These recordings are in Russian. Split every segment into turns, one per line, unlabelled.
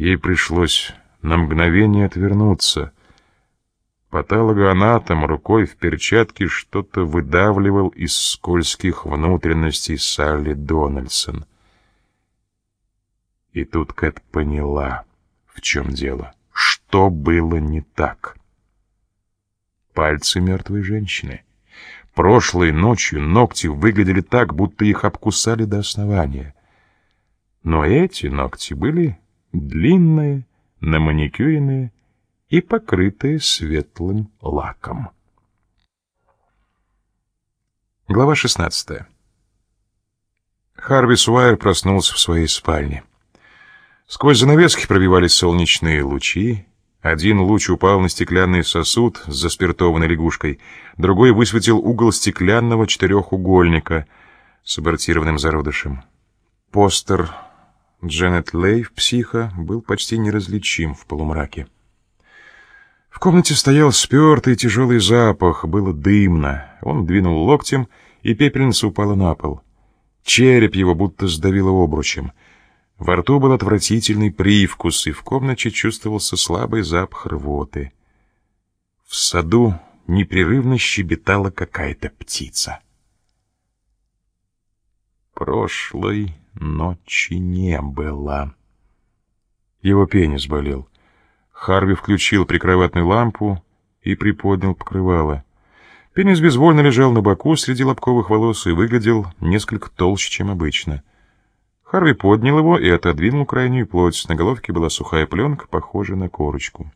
Ей пришлось на мгновение отвернуться. Патологоанатом рукой в перчатке что-то выдавливал из скользких внутренностей Салли Дональдсон. И тут Кэт поняла, в чем дело, что было не так. Пальцы мертвой женщины. Прошлой ночью ногти выглядели так, будто их обкусали до основания. Но эти ногти были длинные, наманикюренные и покрытые светлым лаком. Глава 16. Харви Суайер проснулся в своей спальне. Сквозь занавески пробивались солнечные лучи. Один луч упал на стеклянный сосуд с заспиртованной лягушкой, другой высветил угол стеклянного четырехугольника с абортированным зародышем. Постер Дженнет Лейв, психа, был почти неразличим в полумраке. В комнате стоял спертый тяжелый запах, было дымно. Он двинул локтем, и пепельница упала на пол. Череп его будто сдавило обручем — во рту был отвратительный привкус, и в комнате чувствовался слабый запах рвоты. В саду непрерывно щебетала какая-то птица. Прошлой ночи не было. Его пенис болел. Харви включил прикроватную лампу и приподнял покрывало. Пенис безвольно лежал на боку среди лобковых волос и выглядел несколько толще, чем обычно — Харви поднял его и отодвинул крайнюю плоть. На головке была сухая пленка, похожая на корочку.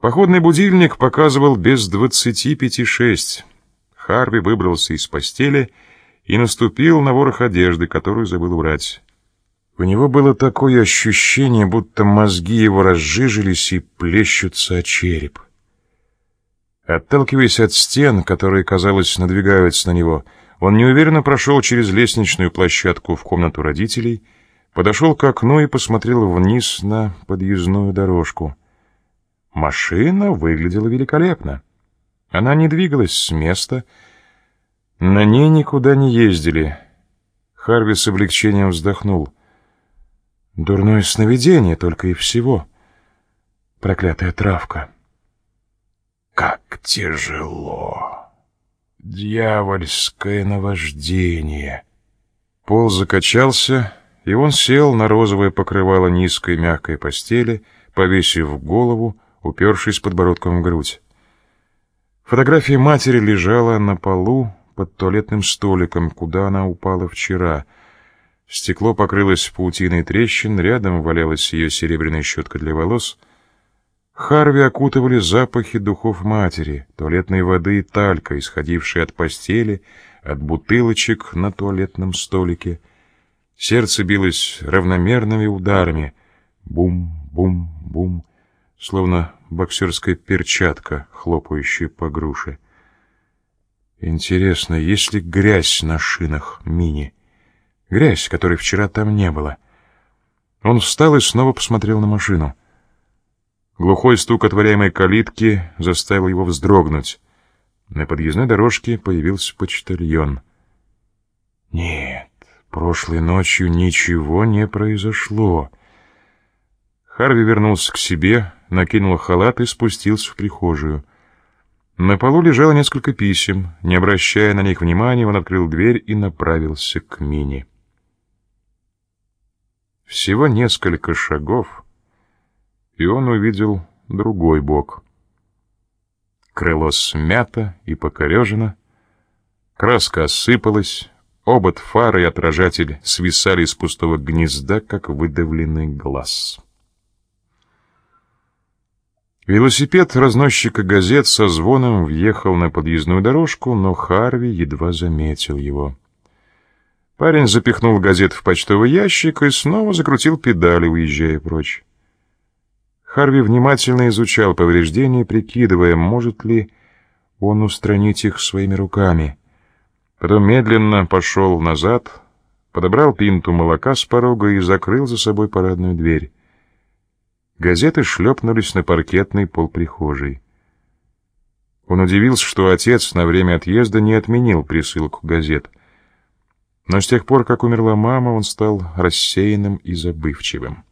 Походный будильник показывал без двадцати пяти шесть. Харви выбрался из постели и наступил на ворох одежды, которую забыл убрать. У него было такое ощущение, будто мозги его разжижились и плещутся о череп. Отталкиваясь от стен, которые, казалось, надвигаются на него, — он неуверенно прошел через лестничную площадку в комнату родителей, подошел к окну и посмотрел вниз на подъездную дорожку. Машина выглядела великолепно. Она не двигалась с места, на ней никуда не ездили. Харви с облегчением вздохнул. Дурное сновидение только и всего. Проклятая травка. Как тяжело! Дьявольское наваждение. Пол закачался, и он сел на розовое покрывало низкой мягкой постели, повесив голову, упершись подбородком в грудь. Фотография матери лежала на полу под туалетным столиком, куда она упала вчера. Стекло покрылось паутиной трещин, рядом валялась ее серебряная щетка для волос — Харви окутывали запахи духов матери, туалетной воды и талька, исходившие от постели, от бутылочек на туалетном столике. Сердце билось равномерными ударами. Бум-бум-бум, словно боксерская перчатка, хлопающая по груше. Интересно, есть ли грязь на шинах мини? Грязь, которой вчера там не было. Он встал и снова посмотрел на машину. Глухой стук отворяемой калитки заставил его вздрогнуть. На подъездной дорожке появился почтальон. Нет, прошлой ночью ничего не произошло. Харви вернулся к себе, накинул халат и спустился в прихожую. На полу лежало несколько писем. Не обращая на них внимания, он открыл дверь и направился к Мини. Всего несколько шагов — и он увидел другой бок. Крыло смято и покорежено, краска осыпалась, обод фары и отражатель свисали из пустого гнезда, как выдавленный глаз. Велосипед разносчика газет со звоном въехал на подъездную дорожку, но Харви едва заметил его. Парень запихнул газет в почтовый ящик и снова закрутил педали, уезжая прочь. Харви внимательно изучал повреждения, прикидывая, может ли он устранить их своими руками. Потом медленно пошел назад, подобрал пинту молока с порога и закрыл за собой парадную дверь. Газеты шлепнулись на паркетный пол прихожей. Он удивился, что отец на время отъезда не отменил присылку газет. Но с тех пор, как умерла мама, он стал рассеянным и забывчивым.